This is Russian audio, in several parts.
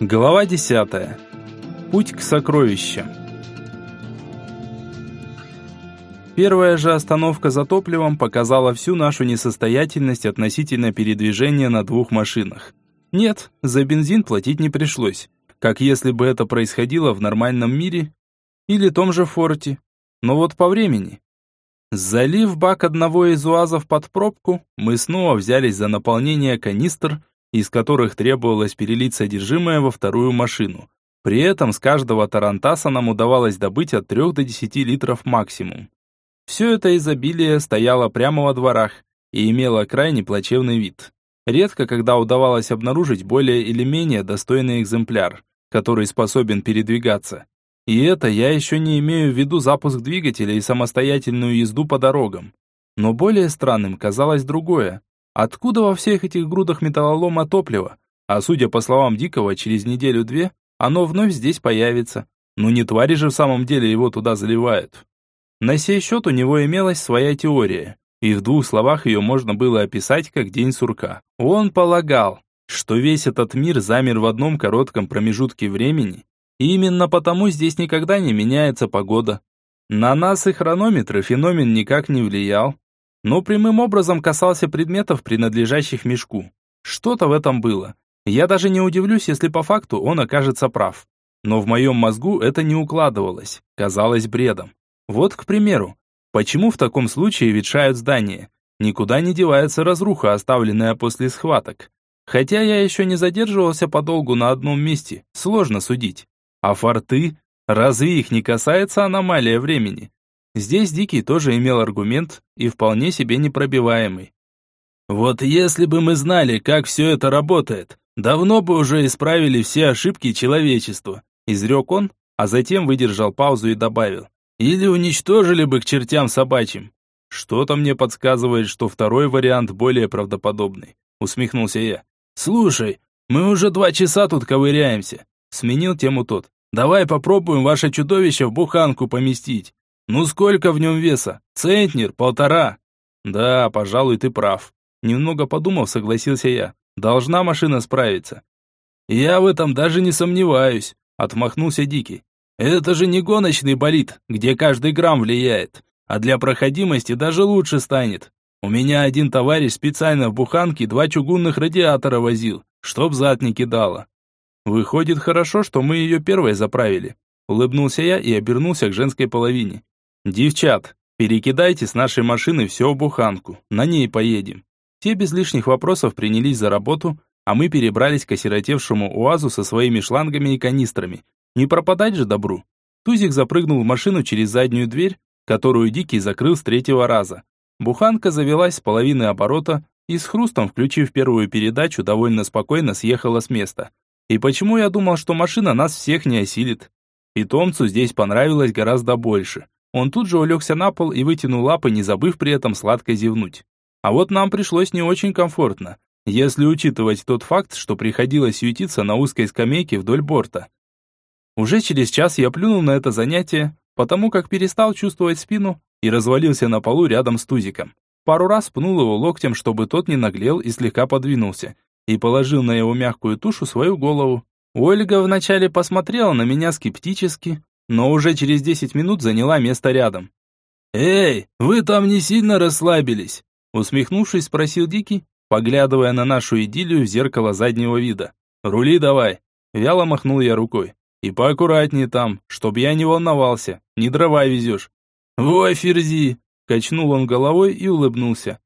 Глава 10. Путь к сокровищам. Первая же остановка за топливом показала всю нашу несостоятельность относительно передвижения на двух машинах. Нет, за бензин платить не пришлось, как если бы это происходило в нормальном мире или том же форте. Но вот по времени. Залив бак одного из уазов под пробку, мы снова взялись за наполнение канистр из которых требовалось перелить содержимое во вторую машину. При этом с каждого тарантаса нам удавалось добыть от 3 до 10 литров максимум. Все это изобилие стояло прямо во дворах и имело крайне плачевный вид. Редко когда удавалось обнаружить более или менее достойный экземпляр, который способен передвигаться. И это я еще не имею в виду запуск двигателя и самостоятельную езду по дорогам. Но более странным казалось другое. Откуда во всех этих грудах металлолома топливо? А судя по словам Дикого, через неделю-две оно вновь здесь появится. Ну не твари же в самом деле его туда заливают. На сей счет у него имелась своя теория, и в двух словах ее можно было описать как день сурка. Он полагал, что весь этот мир замер в одном коротком промежутке времени, и именно потому здесь никогда не меняется погода. На нас и хронометры феномен никак не влиял, но прямым образом касался предметов, принадлежащих мешку. Что-то в этом было. Я даже не удивлюсь, если по факту он окажется прав. Но в моем мозгу это не укладывалось, казалось бредом. Вот, к примеру, почему в таком случае ветшают здания? Никуда не девается разруха, оставленная после схваток. Хотя я еще не задерживался подолгу на одном месте, сложно судить. А форты? Разве их не касается аномалия времени? Здесь Дикий тоже имел аргумент и вполне себе непробиваемый. «Вот если бы мы знали, как все это работает, давно бы уже исправили все ошибки человечества», изрек он, а затем выдержал паузу и добавил. «Или уничтожили бы к чертям собачьим». «Что-то мне подсказывает, что второй вариант более правдоподобный», усмехнулся я. «Слушай, мы уже два часа тут ковыряемся», сменил тему тот. «Давай попробуем ваше чудовище в буханку поместить. Ну сколько в нем веса? Центнер, полтора. Да, пожалуй, ты прав. Немного подумав, согласился я. Должна машина справиться. Я в этом даже не сомневаюсь, отмахнулся Дикий. Это же не гоночный болид, где каждый грамм влияет, а для проходимости даже лучше станет. У меня один товарищ специально в буханке два чугунных радиатора возил, чтоб зад не кидало. Выходит, хорошо, что мы ее первой заправили. Улыбнулся я и обернулся к женской половине. «Девчат, перекидайте с нашей машины все буханку, на ней поедем». Те без лишних вопросов принялись за работу, а мы перебрались к осиротевшему УАЗу со своими шлангами и канистрами. Не пропадать же добру. Тузик запрыгнул в машину через заднюю дверь, которую Дикий закрыл с третьего раза. Буханка завелась с половины оборота и с хрустом, включив первую передачу, довольно спокойно съехала с места. И почему я думал, что машина нас всех не осилит? Питомцу здесь понравилось гораздо больше. Он тут же улегся на пол и вытянул лапы, не забыв при этом сладко зевнуть. А вот нам пришлось не очень комфортно, если учитывать тот факт, что приходилось ютиться на узкой скамейке вдоль борта. Уже через час я плюнул на это занятие, потому как перестал чувствовать спину и развалился на полу рядом с Тузиком. Пару раз пнул его локтем, чтобы тот не наглел и слегка подвинулся, и положил на его мягкую тушу свою голову. Ольга вначале посмотрела на меня скептически, но уже через 10 минут заняла место рядом. «Эй, вы там не сильно расслабились?» Усмехнувшись, спросил Дикий, поглядывая на нашу идиллию в зеркало заднего вида. «Рули давай!» Вяло махнул я рукой. «И поаккуратнее там, чтоб я не волновался, не дрова везешь». «Вой, ферзи!» Качнул он головой и улыбнулся.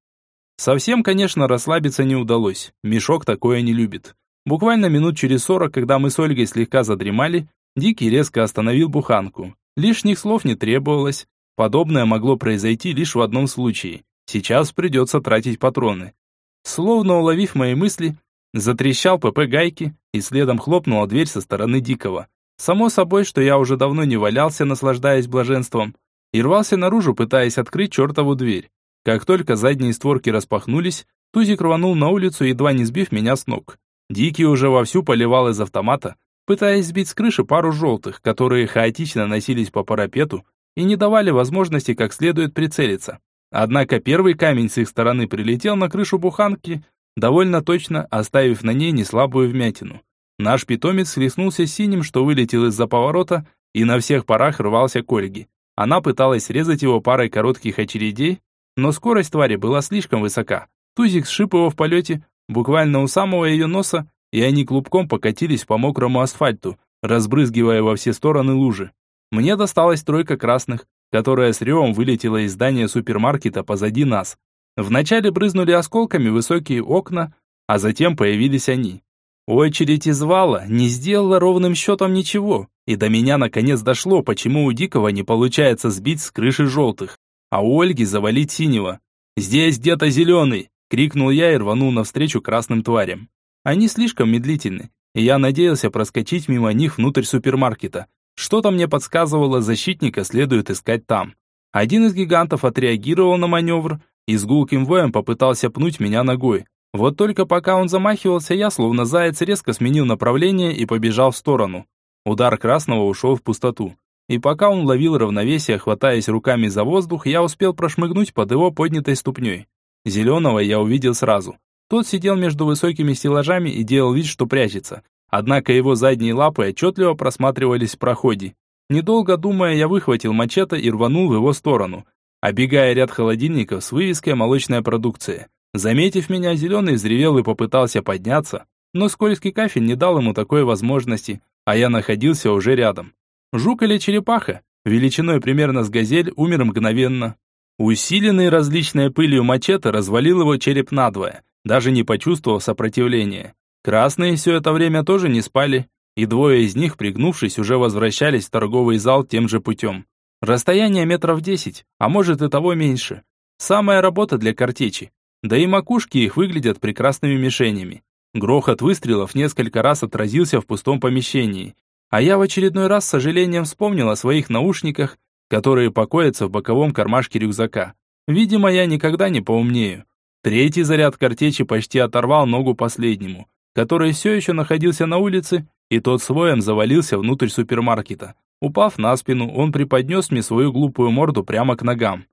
Совсем, конечно, расслабиться не удалось. Мешок такое не любит. Буквально минут через сорок, когда мы с Ольгой слегка задремали, Дикий резко остановил буханку. Лишних слов не требовалось. Подобное могло произойти лишь в одном случае. Сейчас придется тратить патроны. Словно уловив мои мысли, затрещал ПП гайки и следом хлопнула дверь со стороны Дикого. Само собой, что я уже давно не валялся, наслаждаясь блаженством, и рвался наружу, пытаясь открыть чертову дверь. Как только задние створки распахнулись, Тузик рванул на улицу, едва не сбив меня с ног. Дикий уже вовсю поливал из автомата, пытаясь сбить с крыши пару желтых, которые хаотично носились по парапету и не давали возможности как следует прицелиться. Однако первый камень с их стороны прилетел на крышу буханки, довольно точно оставив на ней неслабую вмятину. Наш питомец схлестнулся с синим, что вылетел из-за поворота, и на всех парах рвался к Ольге. Она пыталась срезать его парой коротких очередей, но скорость твари была слишком высока. Тузик сшиб его в полете, буквально у самого ее носа, и они клубком покатились по мокрому асфальту, разбрызгивая во все стороны лужи. Мне досталась тройка красных, которая с ревом вылетела из здания супермаркета позади нас. Вначале брызнули осколками высокие окна, а затем появились они. Очередь из вала не сделала ровным счетом ничего, и до меня наконец дошло, почему у Дикого не получается сбить с крыши желтых, а у Ольги завалить синего. «Здесь где-то зеленый!» — крикнул я и рванул навстречу красным тварям. Они слишком медлительны, и я надеялся проскочить мимо них внутрь супермаркета. Что-то мне подсказывало, защитника следует искать там. Один из гигантов отреагировал на маневр и с гулким воем попытался пнуть меня ногой. Вот только пока он замахивался, я, словно заяц, резко сменил направление и побежал в сторону. Удар красного ушел в пустоту. И пока он ловил равновесие, хватаясь руками за воздух, я успел прошмыгнуть под его поднятой ступней. Зеленого я увидел сразу. Тот сидел между высокими стеллажами и делал вид, что прячется. Однако его задние лапы отчетливо просматривались в проходе. Недолго думая, я выхватил мачете и рванул в его сторону, обегая ряд холодильников с вывеской «Молочная продукция». Заметив меня, зеленый взревел и попытался подняться, но скользкий кафель не дал ему такой возможности, а я находился уже рядом. Жук или черепаха, величиной примерно с газель, умер мгновенно. Усиленный различной пылью мачете развалил его череп надвое, даже не почувствовав сопротивления. Красные все это время тоже не спали, и двое из них, пригнувшись, уже возвращались в торговый зал тем же путем. Расстояние метров десять, а может и того меньше. Самая работа для картечи. Да и макушки их выглядят прекрасными мишенями. Грохот выстрелов несколько раз отразился в пустом помещении, а я в очередной раз с сожалением вспомнил о своих наушниках, которые покоятся в боковом кармашке рюкзака. Видимо, я никогда не поумнею. Третий заряд картечи почти оторвал ногу последнему, который все еще находился на улице, и тот своем завалился внутрь супермаркета. Упав на спину, он преподнес мне свою глупую морду прямо к ногам.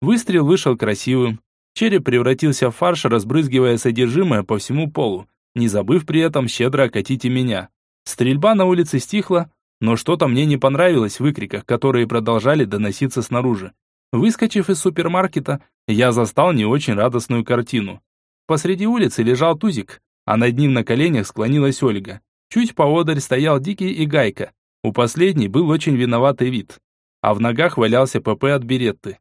Выстрел вышел красивым. Череп превратился в фарш, разбрызгивая содержимое по всему полу, не забыв при этом щедро окатить и меня. Стрельба на улице стихла, но что-то мне не понравилось в выкриках, которые продолжали доноситься снаружи. Выскочив из супермаркета, я застал не очень радостную картину. Посреди улицы лежал Тузик, а над ним на коленях склонилась Ольга. Чуть поодаль стоял Дикий и Гайка. У последней был очень виноватый вид. А в ногах валялся ПП от Беретты.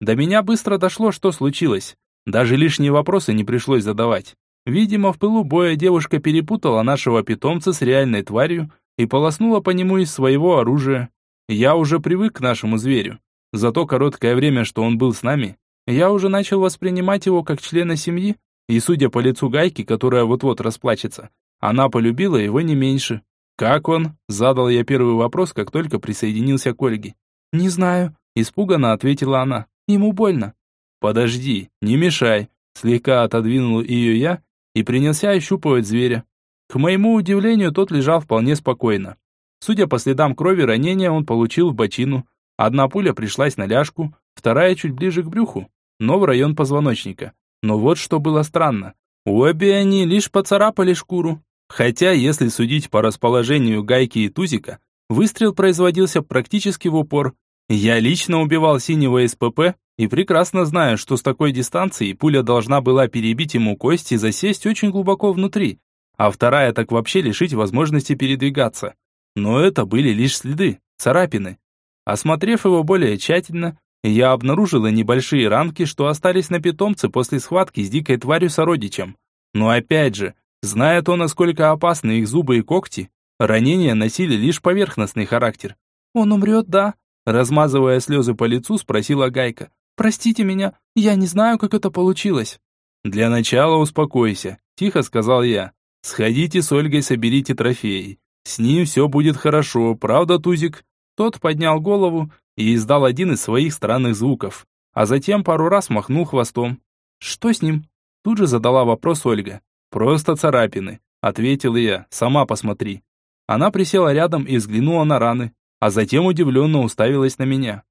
До меня быстро дошло, что случилось. Даже лишние вопросы не пришлось задавать. Видимо, в пылу боя девушка перепутала нашего питомца с реальной тварью и полоснула по нему из своего оружия. Я уже привык к нашему зверю. За то короткое время, что он был с нами, я уже начал воспринимать его как члена семьи, и судя по лицу Гайки, которая вот-вот расплачется, она полюбила его не меньше. «Как он?» – задал я первый вопрос, как только присоединился к Ольге. «Не знаю», – испуганно ответила она. «Ему больно». «Подожди, не мешай», – слегка отодвинул ее я и принялся ощупывать зверя. К моему удивлению, тот лежал вполне спокойно. Судя по следам крови, ранения он получил в бочину, Одна пуля пришлась на ляжку, вторая чуть ближе к брюху, но в район позвоночника. Но вот что было странно. Обе они лишь поцарапали шкуру. Хотя, если судить по расположению гайки и тузика, выстрел производился практически в упор. Я лично убивал синего СПП и прекрасно знаю, что с такой дистанции пуля должна была перебить ему кость и засесть очень глубоко внутри, а вторая так вообще лишить возможности передвигаться. Но это были лишь следы, царапины. Осмотрев его более тщательно, я обнаружила небольшие ранки, что остались на питомце после схватки с дикой тварью сородичем. Но опять же, зная то, насколько опасны их зубы и когти, ранения носили лишь поверхностный характер. «Он умрет, да?» Размазывая слезы по лицу, спросила Гайка. «Простите меня, я не знаю, как это получилось». «Для начала успокойся», – тихо сказал я. «Сходите с Ольгой, соберите трофеи. С ним все будет хорошо, правда, Тузик?» Тот поднял голову и издал один из своих странных звуков, а затем пару раз махнул хвостом. «Что с ним?» Тут же задала вопрос Ольга. «Просто царапины», — ответил я, «сама посмотри». Она присела рядом и взглянула на раны, а затем удивленно уставилась на меня.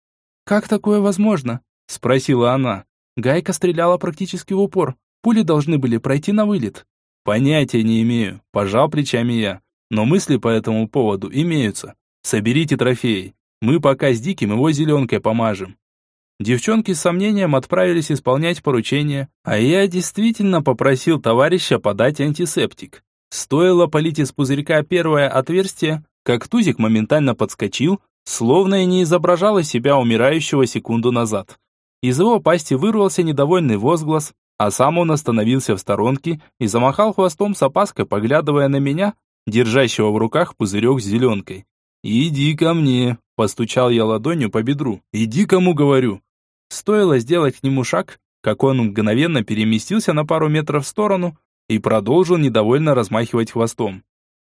«Как такое возможно?» — спросила она. Гайка стреляла практически в упор. Пули должны были пройти на вылет. «Понятия не имею», — пожал плечами я. но мысли по этому поводу имеются. Соберите трофеи. Мы пока с Диким его зеленкой помажем. Девчонки с сомнением отправились исполнять поручение, а я действительно попросил товарища подать антисептик. Стоило полить из пузырька первое отверстие, как Тузик моментально подскочил, словно и не изображал из себя умирающего секунду назад. Из его пасти вырвался недовольный возглас, а сам он остановился в сторонке и замахал хвостом с опаской, поглядывая на меня, держащего в руках пузырек с зеленкой. «Иди ко мне», – постучал я ладонью по бедру. «Иди кому говорю». Стоило сделать к нему шаг, как он мгновенно переместился на пару метров в сторону и продолжил недовольно размахивать хвостом.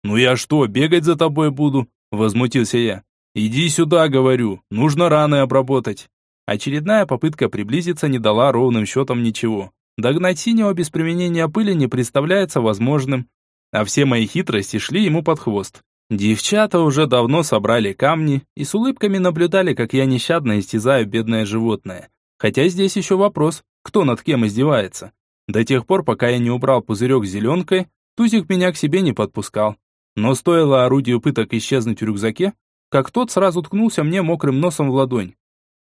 «Ну я что, бегать за тобой буду?» – возмутился я. «Иди сюда, говорю, нужно раны обработать». Очередная попытка приблизиться не дала ровным счетом ничего. Догнать синего без применения пыли не представляется возможным, а все мои хитрости шли ему под хвост. Девчата уже давно собрали камни и с улыбками наблюдали, как я нещадно истязаю бедное животное. Хотя здесь еще вопрос, кто над кем издевается. До тех пор, пока я не убрал пузырек с зеленкой, Тузик меня к себе не подпускал. Но стоило орудию пыток исчезнуть в рюкзаке, как тот сразу ткнулся мне мокрым носом в ладонь.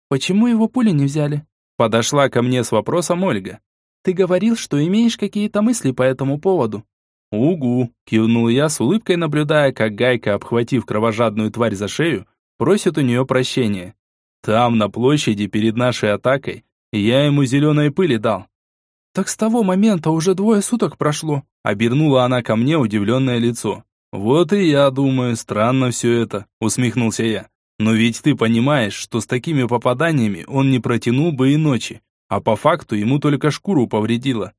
«Почему его пули не взяли?» Подошла ко мне с вопросом Ольга. «Ты говорил, что имеешь какие-то мысли по этому поводу». «Угу», – кивнул я с улыбкой, наблюдая, как Гайка, обхватив кровожадную тварь за шею, просит у нее прощения. Там, на площади, перед нашей атакой, я ему зеленой пыли дал. «Так с того момента уже двое суток прошло», – обернула она ко мне удивленное лицо. «Вот и я думаю, странно все это», – усмехнулся я. «Но ведь ты понимаешь, что с такими попаданиями он не протянул бы и ночи, а по факту ему только шкуру повредило.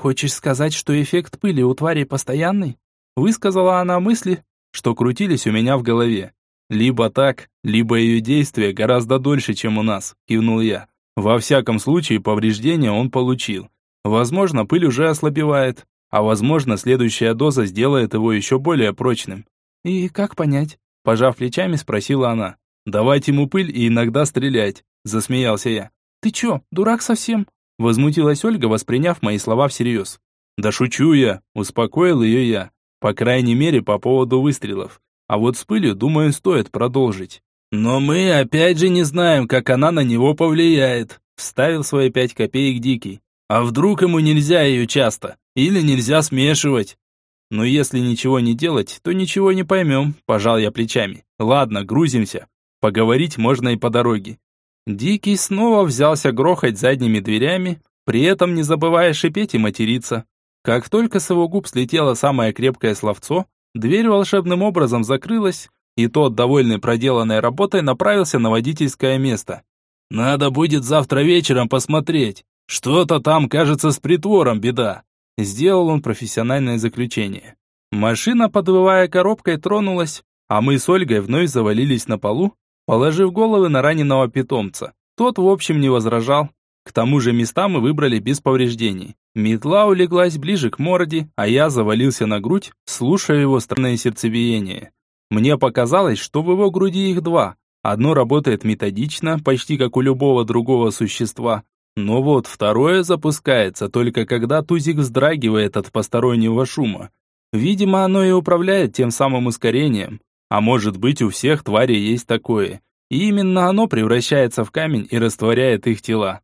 «Хочешь сказать, что эффект пыли у твари постоянный?» Высказала она мысли, что крутились у меня в голове. «Либо так, либо ее действие гораздо дольше, чем у нас», кивнул я. «Во всяком случае, повреждения он получил. Возможно, пыль уже ослабевает, а возможно, следующая доза сделает его еще более прочным». «И как понять?» Пожав плечами, спросила она. «Давать ему пыль и иногда стрелять», засмеялся я. «Ты че, дурак совсем?» Возмутилась Ольга, восприняв мои слова всерьез. «Да шучу я», – успокоил ее я. По крайней мере, по поводу выстрелов. А вот с пылью, думаю, стоит продолжить. «Но мы опять же не знаем, как она на него повлияет», – вставил свои пять копеек Дикий. «А вдруг ему нельзя ее часто? Или нельзя смешивать?» «Но если ничего не делать, то ничего не поймем», – пожал я плечами. «Ладно, грузимся. Поговорить можно и по дороге. Дикий снова взялся грохать задними дверями, при этом не забывая шипеть и материться. Как только с его губ слетело самое крепкое словцо, дверь волшебным образом закрылась, и тот, довольный проделанной работой, направился на водительское место. «Надо будет завтра вечером посмотреть. Что-то там, кажется, с притвором беда». Сделал он профессиональное заключение. Машина, подвывая коробкой, тронулась, а мы с Ольгой вновь завалились на полу, положив головы на раненого питомца. Тот, в общем, не возражал. К тому же места мы выбрали без повреждений. Метла улеглась ближе к морде, а я завалился на грудь, слушая его странное сердцебиение. Мне показалось, что в его груди их два. Одно работает методично, почти как у любого другого существа. Но вот второе запускается только когда тузик вздрагивает от постороннего шума. Видимо, оно и управляет тем самым ускорением. А может быть, у всех тварей есть такое. И именно оно превращается в камень и растворяет их тела.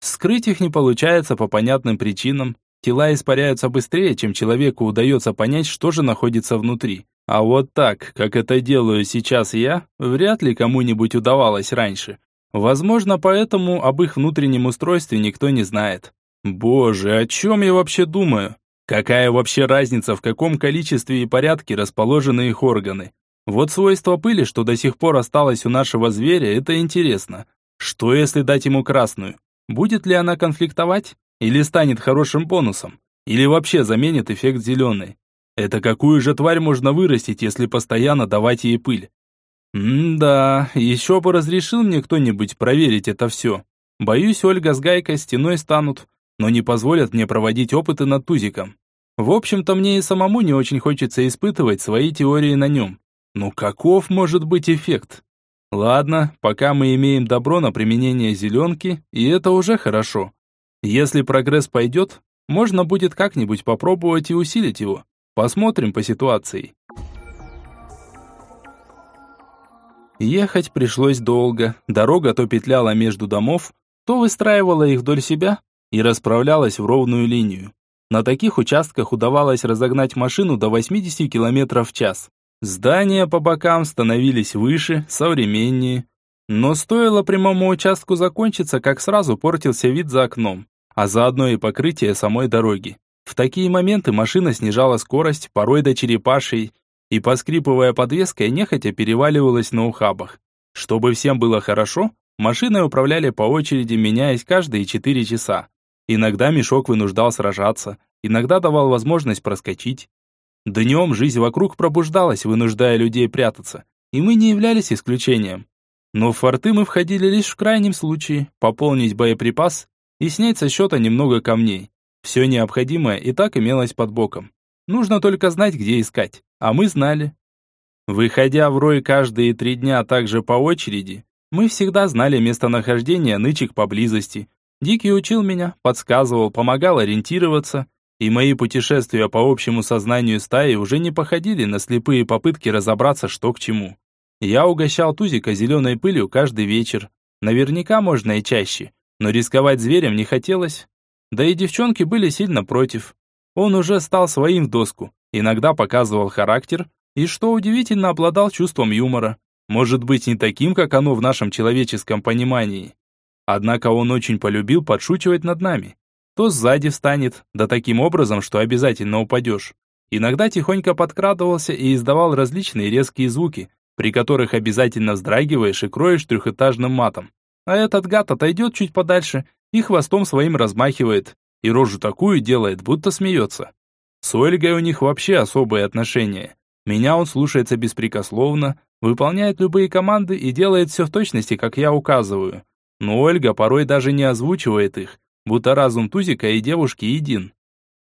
Скрыть их не получается по понятным причинам. Тела испаряются быстрее, чем человеку удается понять, что же находится внутри. А вот так, как это делаю сейчас я, вряд ли кому-нибудь удавалось раньше. Возможно, поэтому об их внутреннем устройстве никто не знает. Боже, о чем я вообще думаю? Какая вообще разница, в каком количестве и порядке расположены их органы? Вот свойство пыли, что до сих пор осталось у нашего зверя, это интересно. Что если дать ему красную? Будет ли она конфликтовать? Или станет хорошим бонусом? Или вообще заменит эффект зеленый? Это какую же тварь можно вырастить, если постоянно давать ей пыль? М-да, еще бы разрешил мне кто-нибудь проверить это все. Боюсь, Ольга с Гайкой стеной станут, но не позволят мне проводить опыты над Тузиком. В общем-то, мне и самому не очень хочется испытывать свои теории на нем. Ну каков может быть эффект? Ладно, пока мы имеем добро на применение зеленки, и это уже хорошо. Если прогресс пойдет, можно будет как-нибудь попробовать и усилить его. Посмотрим по ситуации. Ехать пришлось долго, дорога то петляла между домов, то выстраивала их вдоль себя и расправлялась в ровную линию. На таких участках удавалось разогнать машину до 80 км в час. Здания по бокам становились выше, современнее. Но стоило прямому участку закончиться, как сразу портился вид за окном, а заодно и покрытие самой дороги. В такие моменты машина снижала скорость, порой до черепашей, и, поскрипывая подвеской, нехотя переваливалась на ухабах. Чтобы всем было хорошо, машиной управляли по очереди, меняясь каждые четыре часа. Иногда мешок вынуждал сражаться, иногда давал возможность проскочить. Днем жизнь вокруг пробуждалась, вынуждая людей прятаться, и мы не являлись исключением. Но в форты мы входили лишь в крайнем случае, пополнить боеприпас и снять со счета немного камней. Все необходимое и так имелось под боком. Нужно только знать, где искать. А мы знали. Выходя в рой каждые три дня также по очереди, мы всегда знали местонахождение нычек поблизости. Дикий учил меня, подсказывал, помогал ориентироваться, и мои путешествия по общему сознанию стаи уже не походили на слепые попытки разобраться, что к чему. Я угощал Тузика зеленой пылью каждый вечер. Наверняка можно и чаще, но рисковать зверем не хотелось. Да и девчонки были сильно против. Он уже стал своим в доску, иногда показывал характер и, что удивительно, обладал чувством юмора. Может быть, не таким, как оно в нашем человеческом понимании. Однако он очень полюбил подшучивать над нами. То сзади встанет, да таким образом, что обязательно упадешь. Иногда тихонько подкрадывался и издавал различные резкие звуки, при которых обязательно вздрагиваешь и кроешь трехэтажным матом. А этот гад отойдет чуть подальше и хвостом своим размахивает, и рожу такую делает, будто смеется. С Ольгой у них вообще особые отношения. Меня он слушается беспрекословно, выполняет любые команды и делает все в точности, как я указываю. Но Ольга порой даже не озвучивает их, будто разум Тузика и девушки един.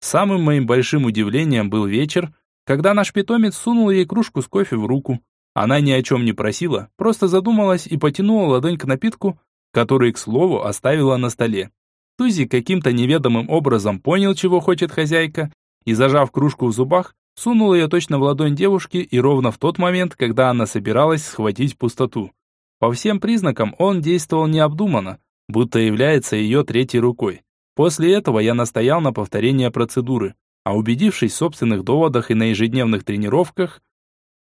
Самым моим большим удивлением был вечер, когда наш питомец сунул ей кружку с кофе в руку. Она ни о чем не просила, просто задумалась и потянула ладонь к напитку, который, к слову, оставила на столе. Тузик каким-то неведомым образом понял, чего хочет хозяйка, и, зажав кружку в зубах, сунул ее точно в ладонь девушки и ровно в тот момент, когда она собиралась схватить пустоту. По всем признакам он действовал необдуманно, будто является ее третьей рукой. После этого я настоял на повторении процедуры, а убедившись в собственных доводах и на ежедневных тренировках,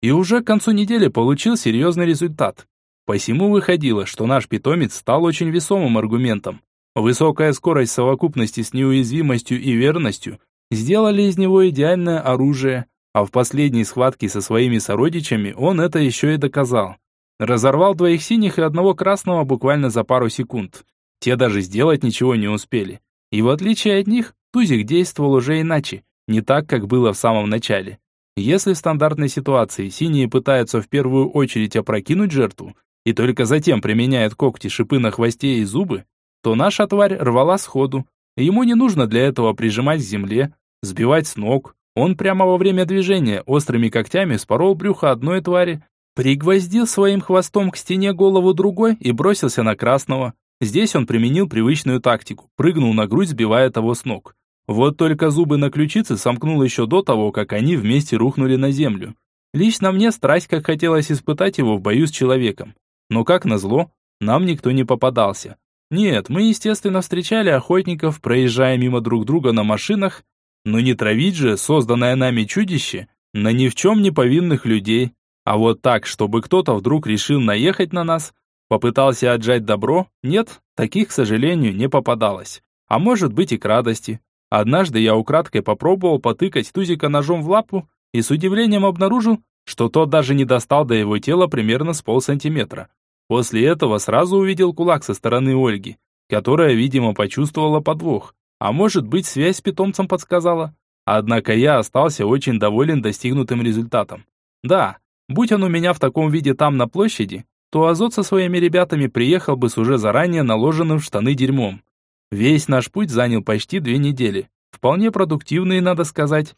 и уже к концу недели получил серьезный результат. Посему выходило, что наш питомец стал очень весомым аргументом. Высокая скорость в совокупности с неуязвимостью и верностью сделали из него идеальное оружие, а в последней схватке со своими сородичами он это еще и доказал. Разорвал двоих синих и одного красного буквально за пару секунд. Те даже сделать ничего не успели. И в отличие от них, Тузик действовал уже иначе, не так, как было в самом начале. Если в стандартной ситуации синие пытаются в первую очередь опрокинуть жертву, и только затем применяют когти, шипы на хвосте и зубы, то наша тварь рвала сходу. Ему не нужно для этого прижимать к земле, сбивать с ног. Он прямо во время движения острыми когтями спорол брюхо одной твари, пригвоздил своим хвостом к стене голову другой и бросился на красного. Здесь он применил привычную тактику, прыгнул на грудь, сбивая того с ног. Вот только зубы на ключице сомкнул еще до того, как они вместе рухнули на землю. Лично мне страсть как хотелось испытать его в бою с человеком. Но как назло, нам никто не попадался. Нет, мы, естественно, встречали охотников, проезжая мимо друг друга на машинах, но не травить же созданное нами чудище на ни в чем не повинных людей. А вот так, чтобы кто-то вдруг решил наехать на нас, попытался отжать добро, нет, таких, к сожалению, не попадалось. А может быть и к радости. Однажды я украдкой попробовал потыкать Тузика ножом в лапу и с удивлением обнаружил, что тот даже не достал до его тела примерно с полсантиметра. После этого сразу увидел кулак со стороны Ольги, которая, видимо, почувствовала подвох. А может быть, связь с питомцем подсказала. Однако я остался очень доволен достигнутым результатом. Да, будь он у меня в таком виде там на площади, то Азот со своими ребятами приехал бы с уже заранее наложенным в штаны дерьмом. Весь наш путь занял почти две недели. Вполне продуктивные, надо сказать.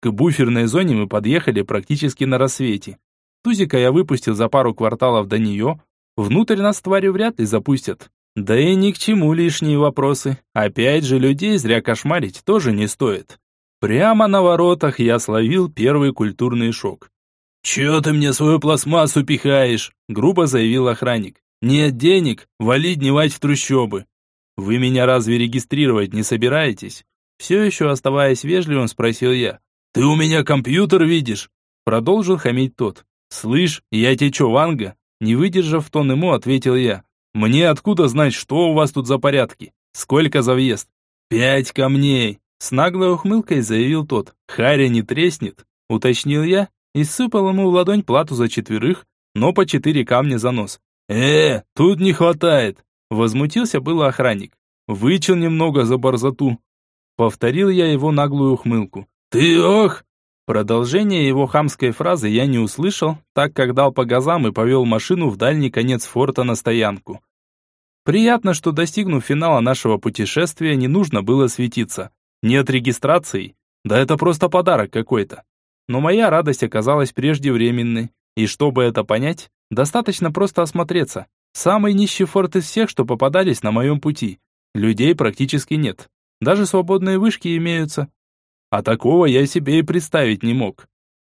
К буферной зоне мы подъехали практически на рассвете. Тузика я выпустил за пару кварталов до нее, Внутрь нас твари вряд ли запустят. Да и ни к чему лишние вопросы. Опять же, людей зря кошмарить тоже не стоит. Прямо на воротах я словил первый культурный шок. «Чё ты мне свою пластмассу пихаешь?» – грубо заявил охранник. «Нет денег, вали дневать в трущобы». «Вы меня разве регистрировать не собираетесь?» Все еще оставаясь вежливым, спросил я. «Ты у меня компьютер видишь?» Продолжил хамить тот. «Слышь, я тебе чё, Ванга?» Не выдержав тон ему, ответил я. «Мне откуда знать, что у вас тут за порядки? Сколько за въезд?» «Пять камней!» С наглой ухмылкой заявил тот. «Харя не треснет?» Уточнил я и сыпал ему в ладонь плату за четверых, но по четыре камня за нос. «Э, тут не хватает!» Возмутился было охранник. «Вычел немного за борзоту». Повторил я его наглую ухмылку. «Ты ох!» Продолжение его хамской фразы я не услышал, так как дал по газам и повел машину в дальний конец форта на стоянку. Приятно, что достигнув финала нашего путешествия, не нужно было светиться. Нет регистрации. Да это просто подарок какой-то. Но моя радость оказалась преждевременной. И чтобы это понять, достаточно просто осмотреться. Самый нищий форт из всех, что попадались на моем пути. Людей практически нет. Даже свободные вышки имеются. А такого я себе и представить не мог.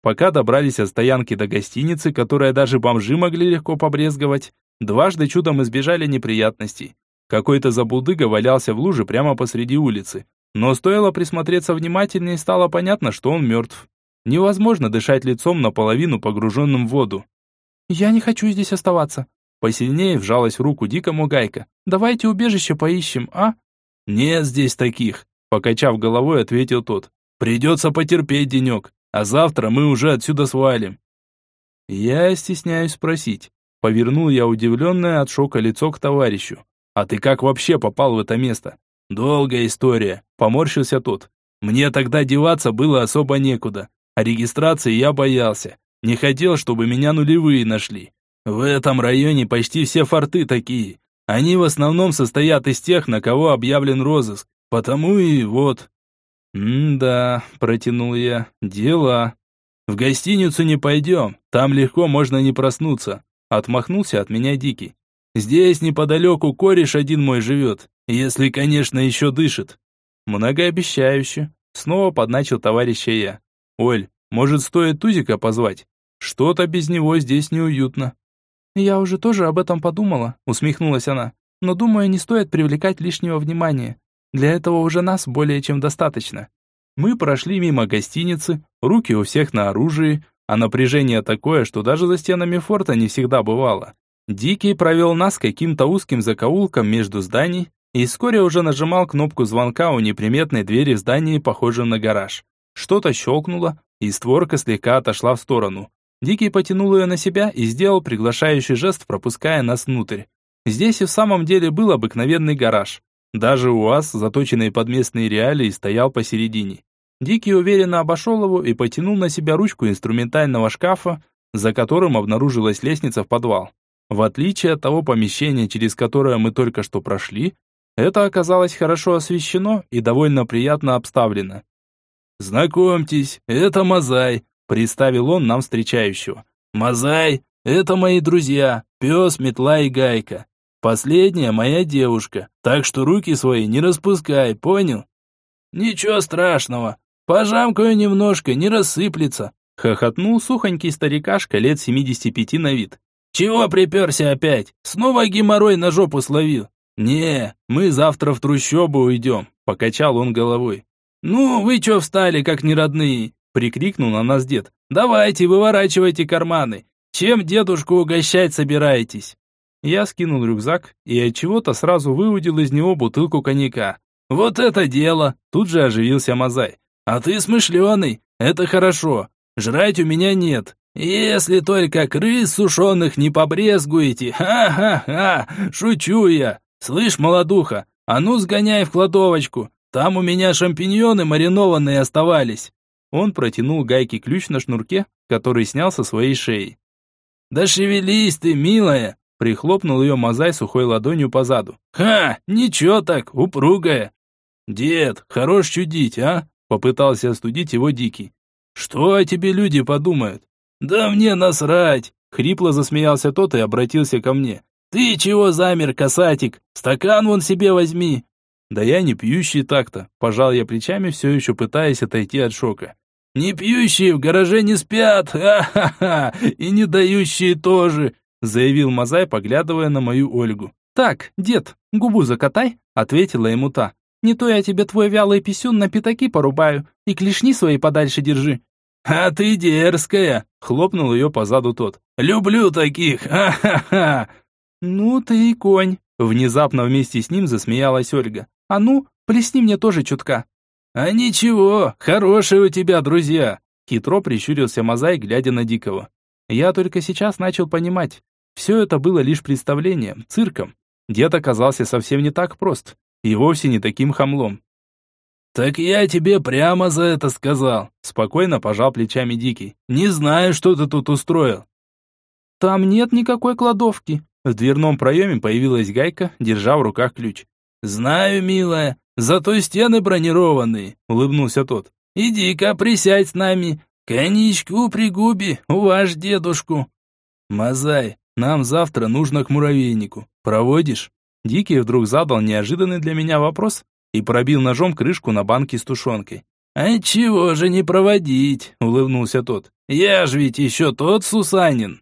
Пока добрались от стоянки до гостиницы, которая даже бомжи могли легко побрезговать, дважды чудом избежали неприятностей. Какой-то забудыга валялся в луже прямо посреди улицы. Но стоило присмотреться внимательнее, стало понятно, что он мертв. Невозможно дышать лицом наполовину погруженным в воду. «Я не хочу здесь оставаться». Посильнее вжалась в руку дикому гайка. «Давайте убежище поищем, а?» «Нет здесь таких», покачав головой, ответил тот. Придется потерпеть денек, а завтра мы уже отсюда свалим. Я стесняюсь спросить. Повернул я удивленное от шока лицо к товарищу. А ты как вообще попал в это место? Долгая история, поморщился тот. Мне тогда деваться было особо некуда. А регистрации я боялся. Не хотел, чтобы меня нулевые нашли. В этом районе почти все форты такие. Они в основном состоят из тех, на кого объявлен розыск. Потому и вот. «М-да», — протянул я, — «дела». «В гостиницу не пойдем, там легко можно не проснуться», — отмахнулся от меня Дикий. «Здесь неподалеку кореш один мой живет, если, конечно, еще дышит». «Многообещающе», — снова подначил товарища я. «Оль, может, стоит Тузика позвать? Что-то без него здесь неуютно». «Я уже тоже об этом подумала», — усмехнулась она. «Но думаю, не стоит привлекать лишнего внимания. Для этого уже нас более чем достаточно. Мы прошли мимо гостиницы, руки у всех на оружии, а напряжение такое, что даже за стенами форта не всегда бывало. Дикий провел нас каким-то узким закоулком между зданий и вскоре уже нажимал кнопку звонка у неприметной двери в здании, похожей на гараж. Что-то щелкнуло, и створка слегка отошла в сторону. Дикий потянул ее на себя и сделал приглашающий жест, пропуская нас внутрь. Здесь и в самом деле был обыкновенный гараж. Даже УАЗ, заточенный под местные реалии, стоял посередине. Дикий уверенно обошел его и потянул на себя ручку инструментального шкафа, за которым обнаружилась лестница в подвал. В отличие от того помещения, через которое мы только что прошли, это оказалось хорошо освещено и довольно приятно обставлено. «Знакомьтесь, это Мазай», — представил он нам встречающего. «Мазай, это мои друзья, пес, метла и гайка. Последняя моя девушка, так что руки свои не распускай, понял? Ничего страшного, пожамкаю немножко, не рассыплется. Хохотнул сухонький старикашка лет 75 на вид. Чего приперся опять? Снова геморрой на жопу словил? Не, мы завтра в трущобу уйдем, покачал он головой. Ну, вы чё встали, как неродные? Прикрикнул на нас дед. Давайте, выворачивайте карманы. Чем дедушку угощать собираетесь? Я скинул рюкзак и от чего-то сразу выудил из него бутылку коньяка. Вот это дело, тут же оживился Мазай. А ты смышленый, это хорошо. Жрать у меня нет. Если только крыс сушеных не побрезгуете. Ха-ха-ха, шучу я. Слышь, молодуха, а ну сгоняй в кладовочку. Там у меня шампиньоны маринованные оставались. Он протянул гайки ключ на шнурке, который снял со своей шеи. «Да шевелись ты, милая!» Прихлопнул ее мозай сухой ладонью по заду. «Ха! Ничего так, упругая!» «Дед, хорош чудить, а?» Попытался остудить его Дикий. «Что о тебе люди подумают?» «Да мне насрать!» Хрипло засмеялся тот и обратился ко мне. «Ты чего замер, касатик? Стакан вон себе возьми!» «Да я не пьющий так-то», пожал я плечами, все еще пытаясь отойти от шока. Не пьющие в гараже не спят, ха-ха-ха, и не дающие тоже», заявил Мазай, поглядывая на мою Ольгу. «Так, дед, губу закатай», ответила ему та. «Не то я тебе твой вялый писюн на пятаки порубаю, и клешни свои подальше держи». «А ты дерзкая!» — хлопнул ее по заду тот. «Люблю таких! Ха-ха-ха!» «Ну ты и конь!» Внезапно вместе с ним засмеялась Ольга. «А ну, плесни мне тоже чутка!» «А ничего, хорошие у тебя друзья!» Хитро прищурился Мазай, глядя на Дикого. Я только сейчас начал понимать. Все это было лишь представлением, цирком. Дед оказался совсем не так прост. И вовсе не таким хамлом. «Так я тебе прямо за это сказал», — спокойно пожал плечами Дикий. «Не знаю, что ты тут устроил». «Там нет никакой кладовки». В дверном проеме появилась Гайка, держа в руках ключ. «Знаю, милая, зато стены бронированные», — улыбнулся тот. «Иди-ка присядь с нами, коньячку пригуби, ваш дедушку». «Мазай, нам завтра нужно к муравейнику. Проводишь?» Дикий вдруг задал неожиданный для меня вопрос, и пробил ножом крышку на банке с тушенкой. «А чего же не проводить?» — улыбнулся тот. «Я ж ведь еще тот Сусанин!»